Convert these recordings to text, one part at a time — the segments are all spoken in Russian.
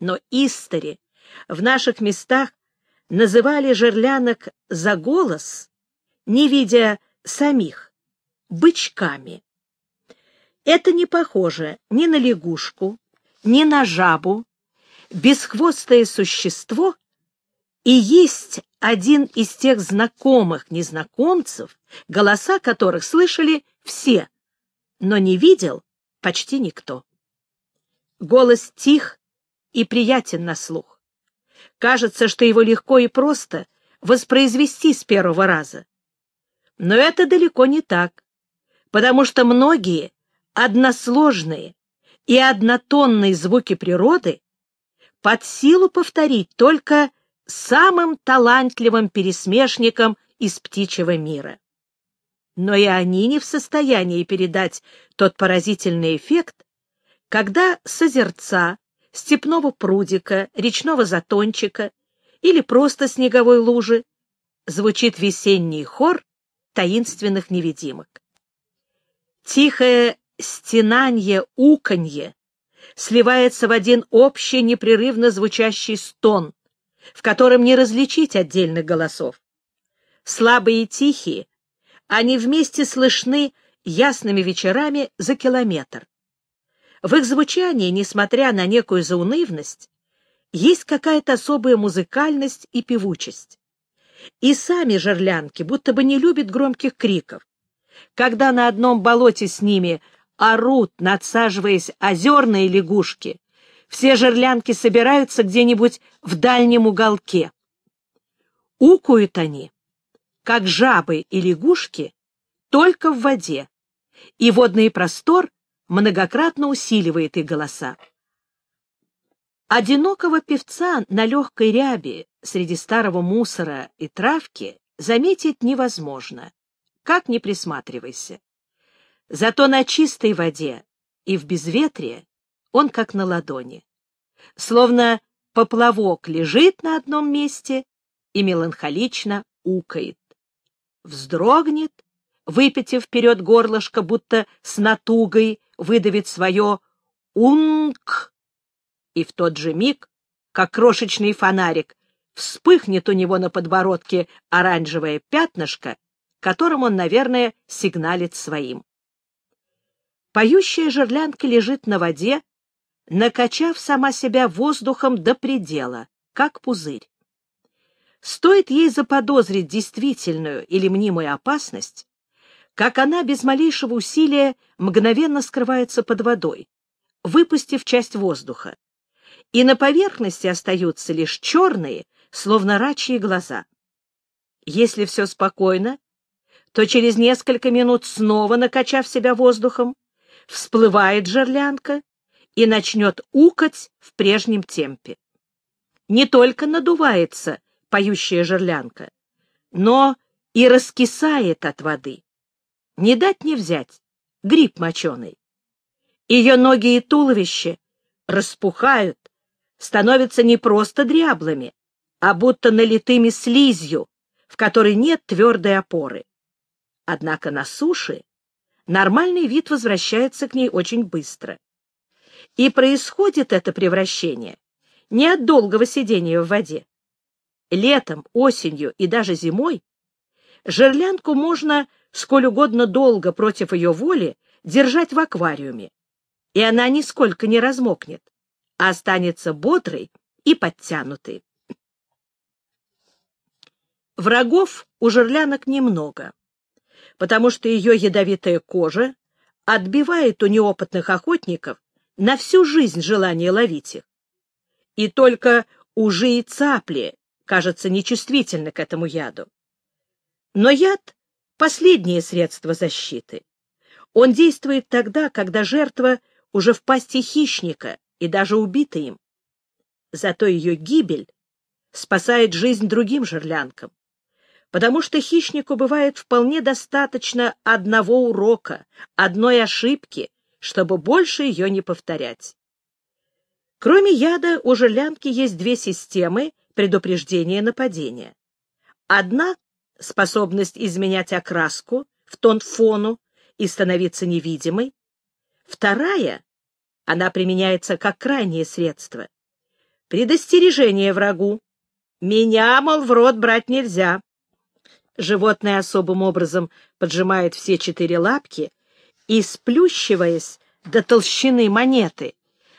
Но истори в наших местах называли жерлянок за голос, не видя самих, бычками. Это не похоже ни на лягушку, ни на жабу, бесхвостое существо и есть один из тех знакомых незнакомцев, голоса которых слышали все, но не видел почти никто. Голос тих и приятен на слух. Кажется, что его легко и просто воспроизвести с первого раза. Но это далеко не так, потому что многие односложные и однотонные звуки природы под силу повторить только самым талантливым пересмешником из птичьего мира. Но и они не в состоянии передать тот поразительный эффект, когда созерца, степного прудика, речного затончика или просто снеговой лужи звучит весенний хор таинственных невидимок. Тихое стенанье, уканье сливается в один общий непрерывно звучащий стон, в котором не различить отдельных голосов. Слабые и тихие, они вместе слышны ясными вечерами за километр. В их звучании, несмотря на некую заунывность, есть какая-то особая музыкальность и певучесть. И сами жерлянки будто бы не любят громких криков. Когда на одном болоте с ними орут, надсаживаясь озерные лягушки, все жерлянки собираются где-нибудь в дальнем уголке. Укуют они, как жабы и лягушки, только в воде, и водный простор многократно усиливает их голоса. Одинокого певца на легкой ряби среди старого мусора и травки заметить невозможно, как ни присматривайся. Зато на чистой воде и в безветрие он как на ладони. Словно поплавок лежит на одном месте и меланхолично укает. Вздрогнет, выпитив вперед горлышко, будто с натугой выдавит свое «унк», и в тот же миг, как крошечный фонарик, вспыхнет у него на подбородке оранжевое пятнышко, которым он, наверное, сигналит своим. Поющая жерлянка лежит на воде, накачав сама себя воздухом до предела, как пузырь. Стоит ей заподозрить действительную или мнимую опасность, как она без малейшего усилия мгновенно скрывается под водой, выпустив часть воздуха, и на поверхности остаются лишь черные, словно рачьи глаза. Если все спокойно, то через несколько минут снова, накачав себя воздухом, всплывает жерлянка и начнет укать в прежнем темпе. Не только надувается поющая жерлянка, но и раскисает от воды. Не дать не взять, гриб моченый. Ее ноги и туловище распухают, становятся не просто дряблыми, а будто налитыми слизью, в которой нет твердой опоры. Однако на суше нормальный вид возвращается к ней очень быстро. И происходит это превращение не от долгого сидения в воде. Летом, осенью и даже зимой жерлянку можно сколь угодно долго против ее воли держать в аквариуме, и она нисколько не размокнет, а останется бодрой и подтянутой. Врагов у жерлянок немного потому что ее ядовитая кожа отбивает у неопытных охотников на всю жизнь желание ловить их. И только ужи и цапли, кажется, нечувствительны к этому яду. Но яд — последнее средство защиты. Он действует тогда, когда жертва уже в пасти хищника и даже убита им. Зато ее гибель спасает жизнь другим жерлянкам потому что хищнику бывает вполне достаточно одного урока, одной ошибки, чтобы больше ее не повторять. Кроме яда, у жерлянки есть две системы предупреждения нападения. Одна — способность изменять окраску в тон фону и становиться невидимой. Вторая — она применяется как крайнее средство Предостережение врагу. Меня, мол, в рот брать нельзя. Животное особым образом поджимает все четыре лапки и, сплющиваясь до толщины монеты,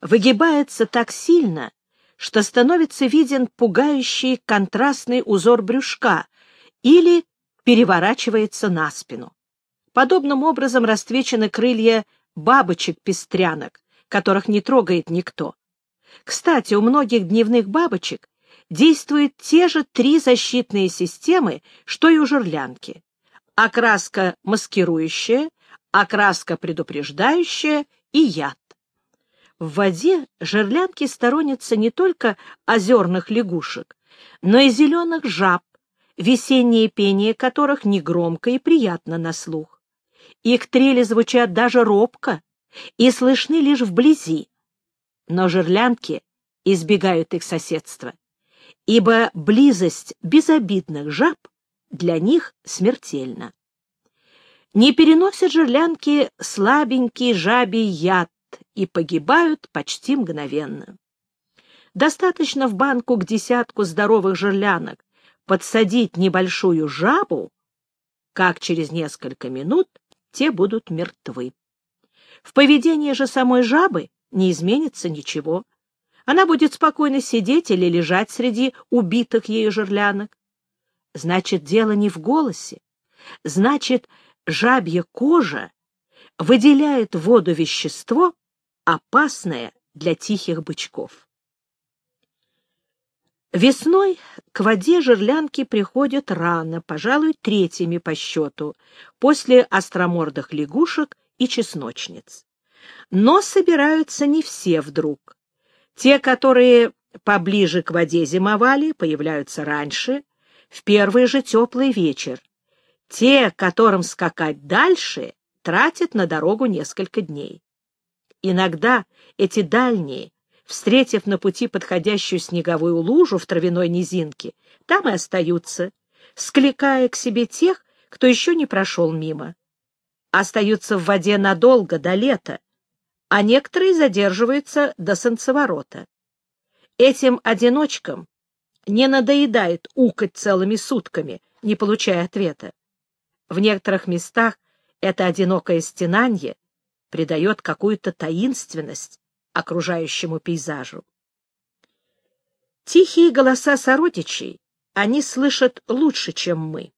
выгибается так сильно, что становится виден пугающий контрастный узор брюшка или переворачивается на спину. Подобным образом расцвечены крылья бабочек-пестрянок, которых не трогает никто. Кстати, у многих дневных бабочек действуют те же три защитные системы, что и у жерлянки. Окраска маскирующая, окраска предупреждающая и яд. В воде жерлянки сторонятся не только озерных лягушек, но и зеленых жаб, весеннее пение которых негромко и приятно на слух. Их трели звучат даже робко и слышны лишь вблизи. Но жерлянки избегают их соседства, ибо близость безобидных жаб для них смертельна. Не переносят жерлянки слабенький жабий яд, и погибают почти мгновенно. Достаточно в банку к десятку здоровых жерлянок подсадить небольшую жабу, как через несколько минут те будут мертвы. В поведении же самой жабы не изменится ничего. Она будет спокойно сидеть или лежать среди убитых ею жерлянок. Значит, дело не в голосе. Значит, жабья кожа выделяет в воду вещество, опасное для тихих бычков. Весной к воде жерлянки приходят рано, пожалуй, третьими по счету, после остромордых лягушек и чесночниц. Но собираются не все вдруг. Те, которые поближе к воде зимовали, появляются раньше, в первый же теплый вечер. Те, которым скакать дальше, тратят на дорогу несколько дней. Иногда эти дальние, встретив на пути подходящую снеговую лужу в травяной низинке, там и остаются, скликая к себе тех, кто еще не прошел мимо. Остаются в воде надолго, до лета, а некоторые задерживаются до солнцеворота. Этим одиночкам не надоедает укать целыми сутками, не получая ответа. В некоторых местах это одинокое стенанье придает какую-то таинственность окружающему пейзажу. Тихие голоса сородичей они слышат лучше, чем мы,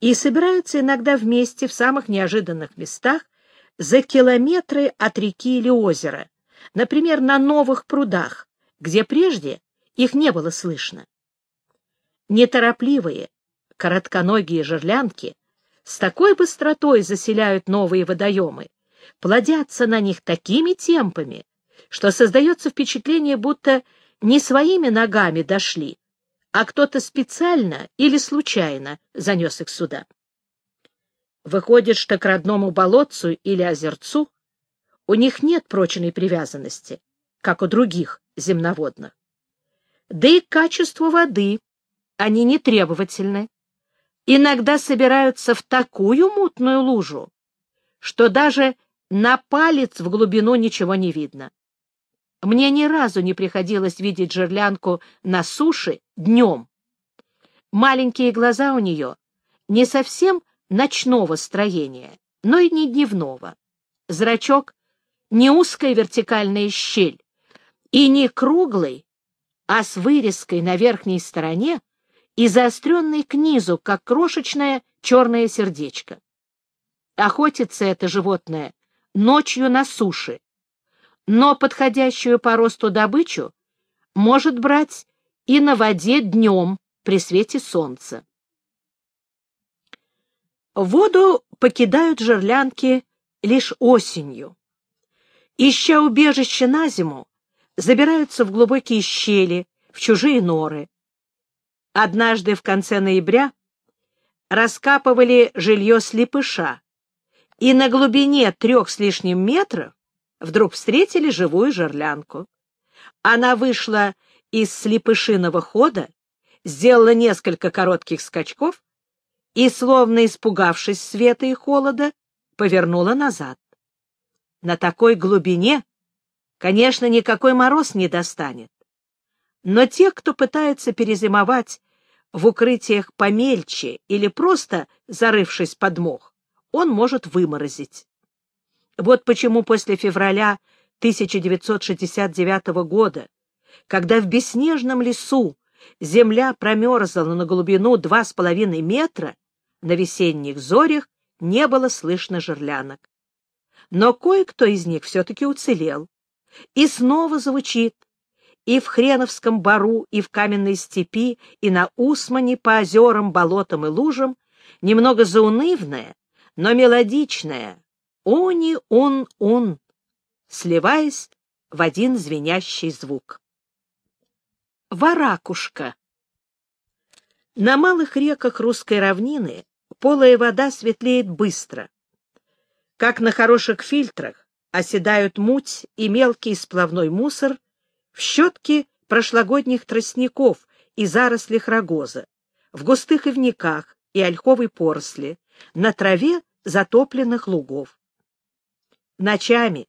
и собираются иногда вместе в самых неожиданных местах за километры от реки или озера, например, на новых прудах, где прежде их не было слышно. Неторопливые, коротконогие жерлянки с такой быстротой заселяют новые водоемы, плодятся на них такими темпами, что создается впечатление, будто не своими ногами дошли, а кто-то специально или случайно занес их сюда. Выходит, что к родному болотцу или озерцу у них нет прочной привязанности, как у других земноводных. Да и к качеству воды они не требовательны. Иногда собираются в такую мутную лужу, что даже на палец в глубину ничего не видно. Мне ни разу не приходилось видеть жерлянку на суше днем. Маленькие глаза у нее не совсем ночного строения, но и не дневного. Зрачок — не узкая вертикальная щель и не круглый, а с вырезкой на верхней стороне и заостренной к низу, как крошечное черное сердечко. Охотится это животное ночью на суше, но подходящую по росту добычу может брать и на воде днем при свете солнца. Воду покидают жерлянки лишь осенью. Ища убежище на зиму, забираются в глубокие щели, в чужие норы. Однажды в конце ноября раскапывали жилье слепыша, и на глубине трех с лишним метров вдруг встретили живую жерлянку. Она вышла из слепышиного хода, сделала несколько коротких скачков и, словно испугавшись света и холода, повернула назад. На такой глубине, конечно, никакой мороз не достанет. Но тех, кто пытается перезимовать в укрытиях помельче или просто зарывшись под мох, он может выморозить. Вот почему после февраля 1969 года, когда в бесснежном лесу земля промерзла на глубину два с половиной метра, на весенних зорях не было слышно жерлянок. Но кое-кто из них все-таки уцелел. И снова звучит и в Хреновском бару, и в Каменной степи, и на Усмане по озерам, болотам и лужам, немного заунывная, но мелодичная «Уни-ун-ун», сливаясь в один звенящий звук. Варакушка На малых реках русской равнины полая вода светлеет быстро. Как на хороших фильтрах оседают муть и мелкий сплавной мусор в щетке прошлогодних тростников и зарослях рогоза, в густых ивниках и ольховой поросли, на траве затопленных лугов. Ночами,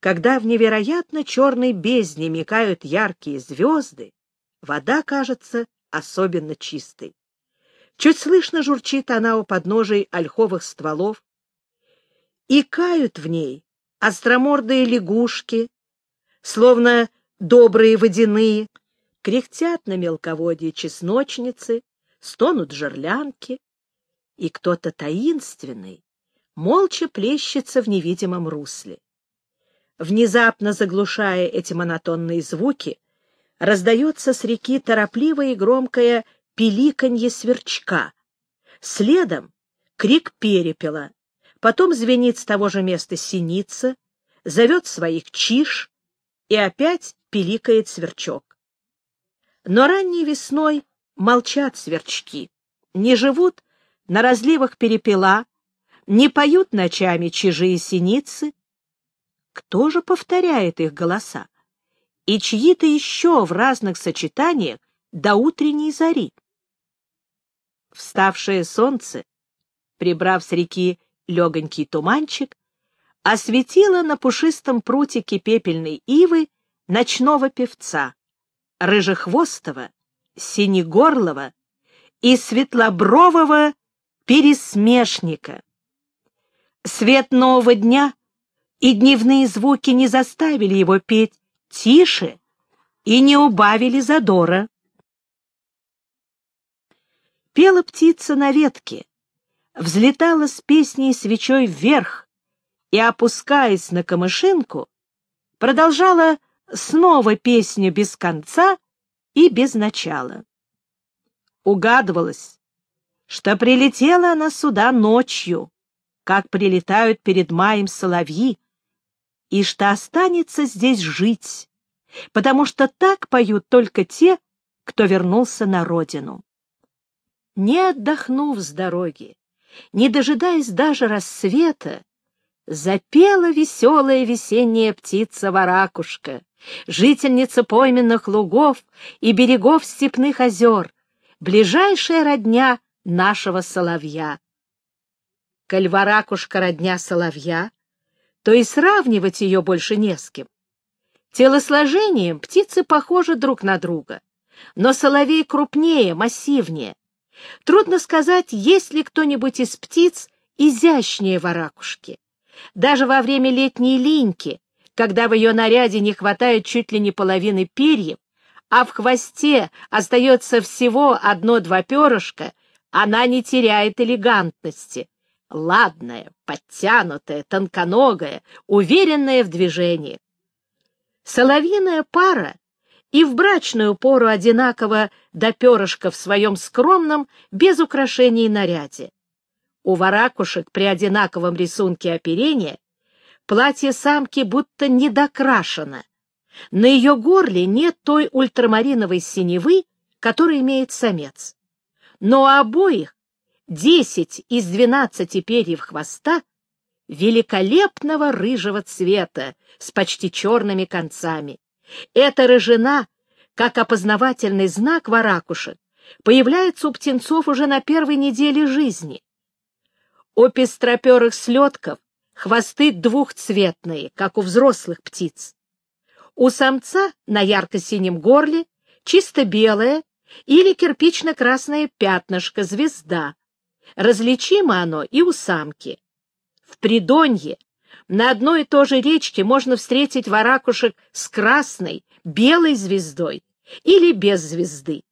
когда в невероятно черной бездне мелькают яркие звезды, вода кажется особенно чистой. Чуть слышно журчит она у подножий ольховых стволов, и кают в ней остромордые лягушки, словно добрые водяные, кряхтят на мелководье чесночницы, стонут жерлянки, и кто-то таинственный молча плещется в невидимом русле. Внезапно заглушая эти монотонные звуки, раздается с реки торопливое и громкое пиликанье сверчка. Следом крик перепела, потом звенит с того же места синица, зовет своих чиш, и опять пиликает сверчок. Но ранней весной молчат сверчки, не живут на разливах перепела, не поют ночами чужие синицы. Кто же повторяет их голоса? И чьи-то еще в разных сочетаниях до утренней зари? Вставшее солнце, прибрав с реки легонький туманчик, осветило на пушистом прутике пепельной ивы ночного певца, рыжехвостого, синегорлого и светлобрового пересмешника. Свет нового дня и дневные звуки не заставили его петь тише и не убавили задора. Пела птица на ветке, взлетала с песней свечой вверх и, опускаясь на камышинку, продолжала снова песню без конца и без начала. Угадывалось, что прилетела она сюда ночью, как прилетают перед маем соловьи, и что останется здесь жить, потому что так поют только те, кто вернулся на родину. Не отдохнув с дороги, не дожидаясь даже рассвета, запела веселая весенняя птица-варакушка, жительница пойменных лугов и берегов степных озер, ближайшая родня нашего соловья. Коль варакушка родня соловья, то и сравнивать ее больше не с кем. Телосложением птицы похожи друг на друга, но соловей крупнее, массивнее. Трудно сказать, есть ли кто-нибудь из птиц изящнее варакушки. Даже во время летней линьки когда в ее наряде не хватает чуть ли не половины перьев, а в хвосте остается всего одно-два перышка, она не теряет элегантности. Ладная, подтянутая, тонконогая, уверенная в движении. Соловьиная пара и в брачную пору одинаково до перышка в своем скромном, без украшений наряде. У варакушек при одинаковом рисунке оперения Платье самки будто недокрашено. На ее горле нет той ультрамариновой синевы, которую имеет самец. Но у обоих десять из двенадцати перьев хвоста великолепного рыжего цвета с почти черными концами. Эта рыжина, как опознавательный знак варакушек, появляется у птенцов уже на первой неделе жизни. У пестроперых слетков Хвосты двухцветные, как у взрослых птиц. У самца на ярко-синем горле чисто белое или кирпично-красное пятнышко, звезда. Различимо оно и у самки. В Придонье на одной и той же речке можно встретить варакушек с красной, белой звездой или без звезды.